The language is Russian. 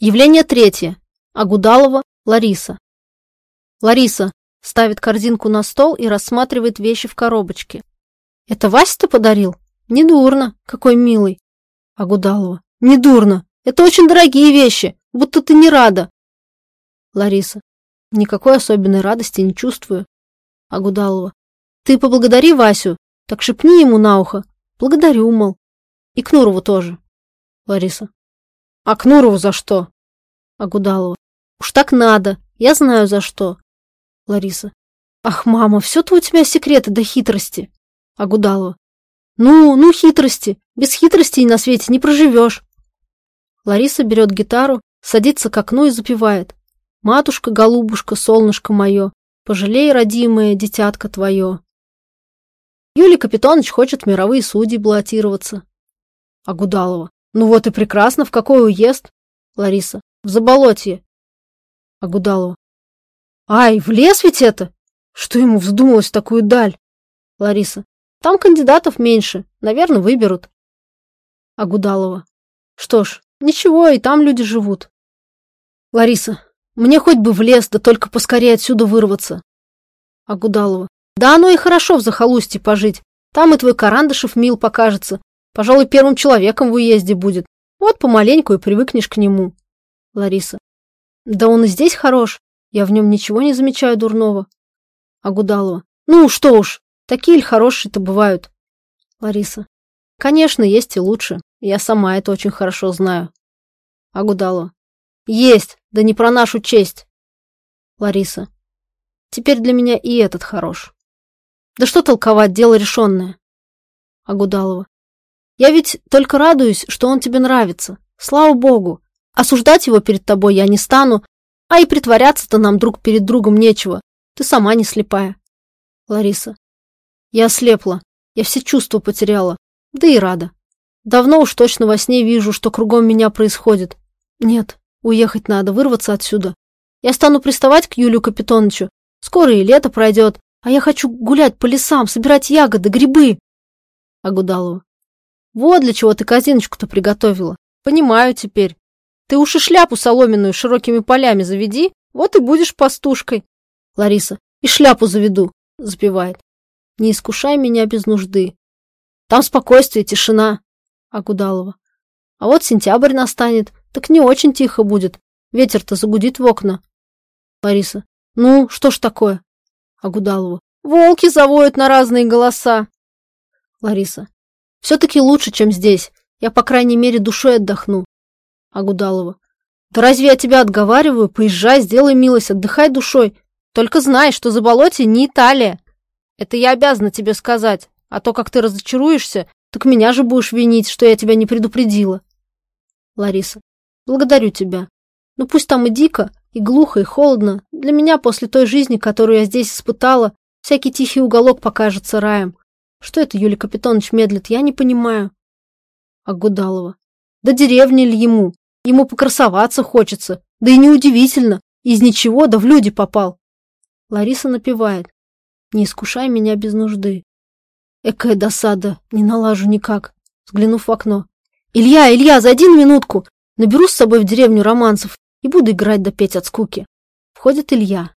Явление третье. Агудалова Лариса. Лариса ставит корзинку на стол и рассматривает вещи в коробочке. Это Вася ты подарил? Недурно, какой милый. Агудалова. Недурно. Это очень дорогие вещи, будто ты не рада. Лариса. Никакой особенной радости не чувствую. Агудалова. Ты поблагодари Васю, так шепни ему на ухо. Благодарю, мол. И Кнурову тоже. Лариса. А Кнурову за что? Агудалова. Уж так надо, я знаю за что. Лариса. Ах, мама, все-то у тебя секреты до хитрости. Агудалова. Ну, ну хитрости. Без хитростей на свете не проживешь. Лариса берет гитару, садится к окну и запевает. Матушка, голубушка, солнышко мое, пожалей, родимое, дитятка твое. Юлий Капитонович хочет мировые судьи баллотироваться. Агудалова. Ну вот и прекрасно, в какой уезд? Лариса. В Заболотье. Агудалова. Ай, в лес ведь это? Что ему вздумалось в такую даль? Лариса. Там кандидатов меньше, наверное, выберут. Агудалова. Что ж, ничего, и там люди живут. Лариса. Мне хоть бы в лес, да только поскорее отсюда вырваться. Агудалова. Да оно и хорошо в захолустье пожить. Там и твой Карандышев мил покажется. Пожалуй, первым человеком в уезде будет. Вот помаленьку и привыкнешь к нему. Лариса. Да он и здесь хорош. Я в нем ничего не замечаю дурного. Агудалова. Ну, что уж, такие ли хорошие-то бывают. Лариса. Конечно, есть и лучше. Я сама это очень хорошо знаю. Агудалова. Есть, да не про нашу честь. Лариса. Теперь для меня и этот хорош. Да что толковать, дело решенное. Агудалова. Я ведь только радуюсь, что он тебе нравится. Слава богу. Осуждать его перед тобой я не стану, а и притворяться-то нам друг перед другом нечего. Ты сама не слепая. Лариса. Я ослепла. Я все чувства потеряла. Да и рада. Давно уж точно во сне вижу, что кругом меня происходит. Нет, уехать надо, вырваться отсюда. Я стану приставать к Юлию Капитоновичу. Скоро и лето пройдет, а я хочу гулять по лесам, собирать ягоды, грибы. Агудалова. Вот для чего ты казиночку-то приготовила. Понимаю теперь. Ты уж и шляпу соломенную широкими полями заведи, вот и будешь пастушкой. Лариса. И шляпу заведу, запевает. Не искушай меня без нужды. Там спокойствие, тишина. Агудалова. А вот сентябрь настанет, так не очень тихо будет. Ветер-то загудит в окна. Лариса. Ну, что ж такое? Агудалова. Волки завоют на разные голоса. Лариса. Все-таки лучше, чем здесь. Я, по крайней мере, душой отдохну. Агудалова. Да разве я тебя отговариваю? Поезжай, сделай милость, отдыхай душой. Только знай, что за болоте не Италия. Это я обязана тебе сказать. А то, как ты разочаруешься, так меня же будешь винить, что я тебя не предупредила. Лариса. Благодарю тебя. Ну пусть там и дико, и глухо, и холодно. Для меня после той жизни, которую я здесь испытала, всякий тихий уголок покажется раем. Что это Юлий Капитонович медлит, я не понимаю. Агудалова. Да деревня ли ему? Ему покрасоваться хочется. Да и неудивительно. Из ничего, да в люди попал. Лариса напевает. Не искушай меня без нужды. Экая досада, не налажу никак. Взглянув в окно. Илья, Илья, зайди на минутку. Наберу с собой в деревню романцев и буду играть да петь от скуки. Входит Илья.